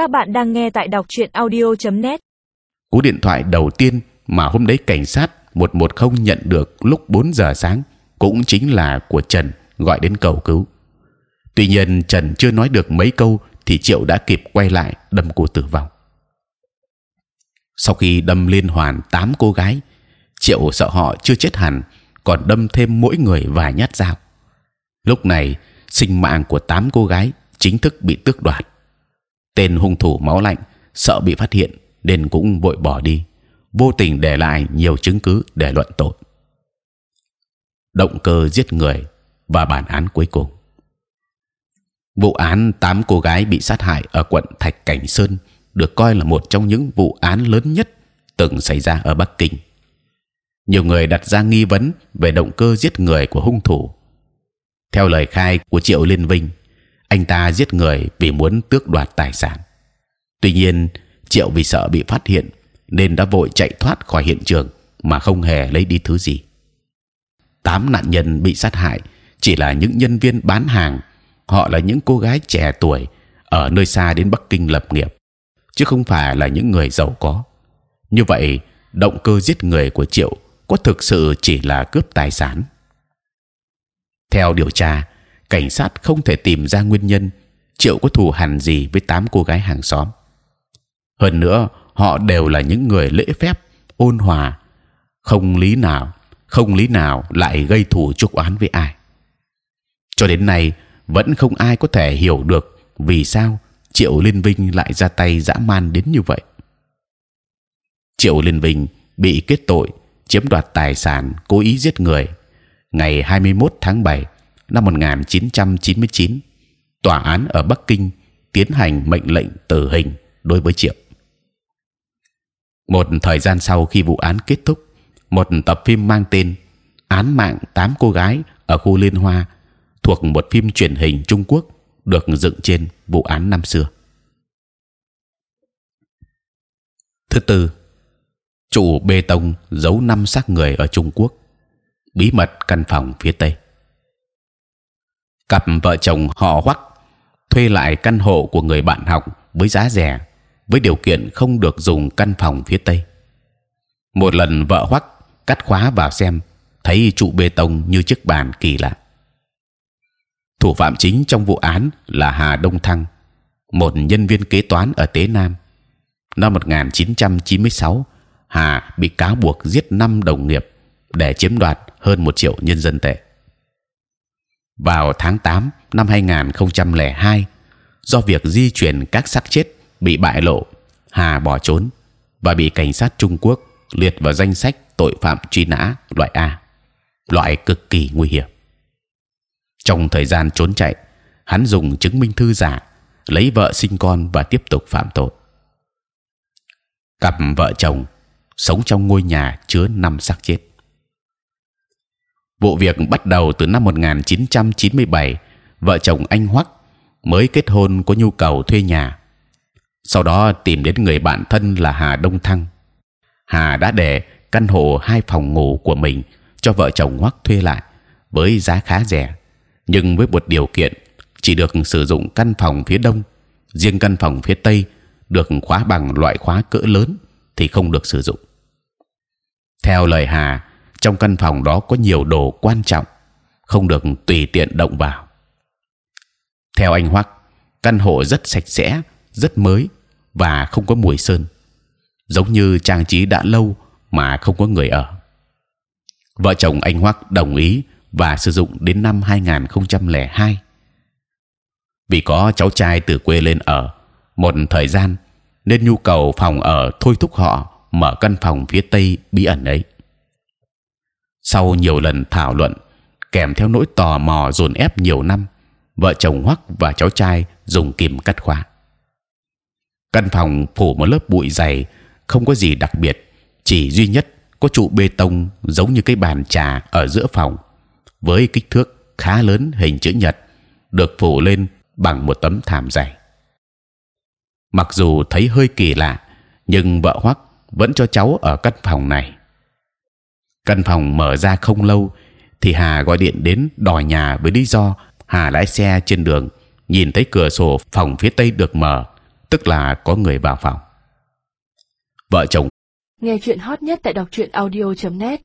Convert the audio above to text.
Các bạn đang nghe tại đọc truyện audio.net. Cú điện thoại đầu tiên mà hôm đấy cảnh sát 110 nhận được lúc 4 giờ sáng cũng chính là của Trần gọi đến cầu cứu. Tuy nhiên Trần chưa nói được mấy câu thì Triệu đã kịp quay lại đâm cô tử vong. Sau khi đâm liên hoàn tám cô gái, Triệu sợ họ chưa chết hẳn, còn đâm thêm mỗi người vài nhát dao. Lúc này sinh mạng của tám cô gái chính thức bị tước đoạt. Tên hung thủ máu lạnh sợ bị phát hiện nên cũng vội bỏ đi, vô tình để lại nhiều chứng cứ để luận tội. Động cơ giết người và bản án cuối cùng. Vụ án tám cô gái bị sát hại ở quận Thạch Cảnh Sơn được coi là một trong những vụ án lớn nhất từng xảy ra ở Bắc Kinh. Nhiều người đặt ra nghi vấn về động cơ giết người của hung thủ. Theo lời khai của Triệu Liên Vinh, anh ta giết người vì muốn tước đoạt tài sản. Tuy nhiên, Triệu vì sợ bị phát hiện nên đã vội chạy thoát khỏi hiện trường mà không hề lấy đi thứ gì. Tám nạn nhân bị sát hại chỉ là những nhân viên bán hàng. Họ là những cô gái trẻ tuổi ở nơi xa đến Bắc Kinh lập nghiệp, chứ không phải là những người giàu có. Như vậy, động cơ giết người của Triệu có thực sự chỉ là cướp tài sản? Theo điều tra, cảnh sát không thể tìm ra nguyên nhân Triệu có thù hằn gì với tám cô gái hàng xóm. Hơn nữa, họ đều là những người lễ phép, ôn hòa, không lý nào, không lý nào lại gây thù chuốc oán với ai. Cho đến nay vẫn không ai có thể hiểu được vì sao Triệu Liên Vinh lại ra tay dã man đến như vậy. Triệu Liên Vinh bị kết tội chiếm đoạt tài sản, cố ý giết người. Ngày 21 tháng 7 năm 1999, tòa án ở Bắc Kinh tiến hành mệnh lệnh tử hình đối với Triệu. Một thời gian sau khi vụ án kết thúc, một tập phim mang tên án mạng tám cô gái ở khu Liên Hoa thuộc một phim truyền hình Trung Quốc được dựng trên vụ án năm xưa. Thứ tư, trụ bê tông giấu năm xác người ở Trung Quốc, bí mật căn phòng phía tây. Cặp vợ chồng họ Hoắc thuê lại căn hộ của người bạn học với giá rẻ, với điều kiện không được dùng căn phòng phía tây. Một lần vợ Hoắc cắt khóa vào xem, thấy trụ bê tông như chiếc bàn kỳ lạ. Thủ phạm chính trong vụ án là Hà Đông Thăng, một nhân viên kế toán ở Tế Nam. Năm 1996, Hà bị cáo buộc giết năm đồng nghiệp để chiếm đoạt hơn một triệu nhân dân tệ. Vào tháng 8 năm 2002, do việc di chuyển các xác chết bị bại lộ, Hà bỏ trốn và bị cảnh sát Trung Quốc liệt vào danh sách tội phạm truy nã loại A, loại cực kỳ nguy hiểm. Trong thời gian trốn chạy, hắn dùng chứng minh thư giả lấy vợ sinh con và tiếp tục phạm tội. Cặp vợ chồng sống trong ngôi nhà chứa năm xác chết. Vụ việc bắt đầu từ năm 1997. Vợ chồng anh Hoắc mới kết hôn có nhu cầu thuê nhà. Sau đó tìm đến người bạn thân là Hà Đông Thăng. Hà đã để căn hộ hai phòng ngủ của mình cho vợ chồng Hoắc thuê lại với giá khá rẻ, nhưng với một điều kiện chỉ được sử dụng căn phòng phía đông, riêng căn phòng phía tây được khóa bằng loại khóa cỡ lớn thì không được sử dụng. Theo lời Hà, trong căn phòng đó có nhiều đồ quan trọng, không được tùy tiện động vào. Theo anh Hoắc, căn hộ rất sạch sẽ, rất mới và không có mùi sơn, giống như trang trí đã lâu mà không có người ở. Vợ chồng anh Hoắc đồng ý và sử dụng đến năm 2002. Vì có cháu trai từ quê lên ở một thời gian, nên nhu cầu phòng ở thôi thúc họ mở căn phòng phía tây bí ẩn ấy. Sau nhiều lần thảo luận, kèm theo nỗi tò mò dồn ép nhiều năm, vợ chồng Hoắc và cháu trai dùng kìm cắt khóa. Căn phòng phủ một lớp bụi dày, không có gì đặc biệt, chỉ duy nhất có trụ bê tông giống như cái bàn trà ở giữa phòng, với kích thước khá lớn hình chữ nhật, được phủ lên bằng một tấm thảm dày. Mặc dù thấy hơi kỳ lạ, nhưng vợ Hoắc vẫn cho cháu ở căn phòng này căn phòng mở ra không lâu, thì Hà gọi điện đến đòi nhà với lý do Hà lái xe trên đường, nhìn thấy cửa sổ phòng phía tây được mở, tức là có người vào phòng. Vợ chồng Nghe chuyện hot nhất tại đọc truyện audio.net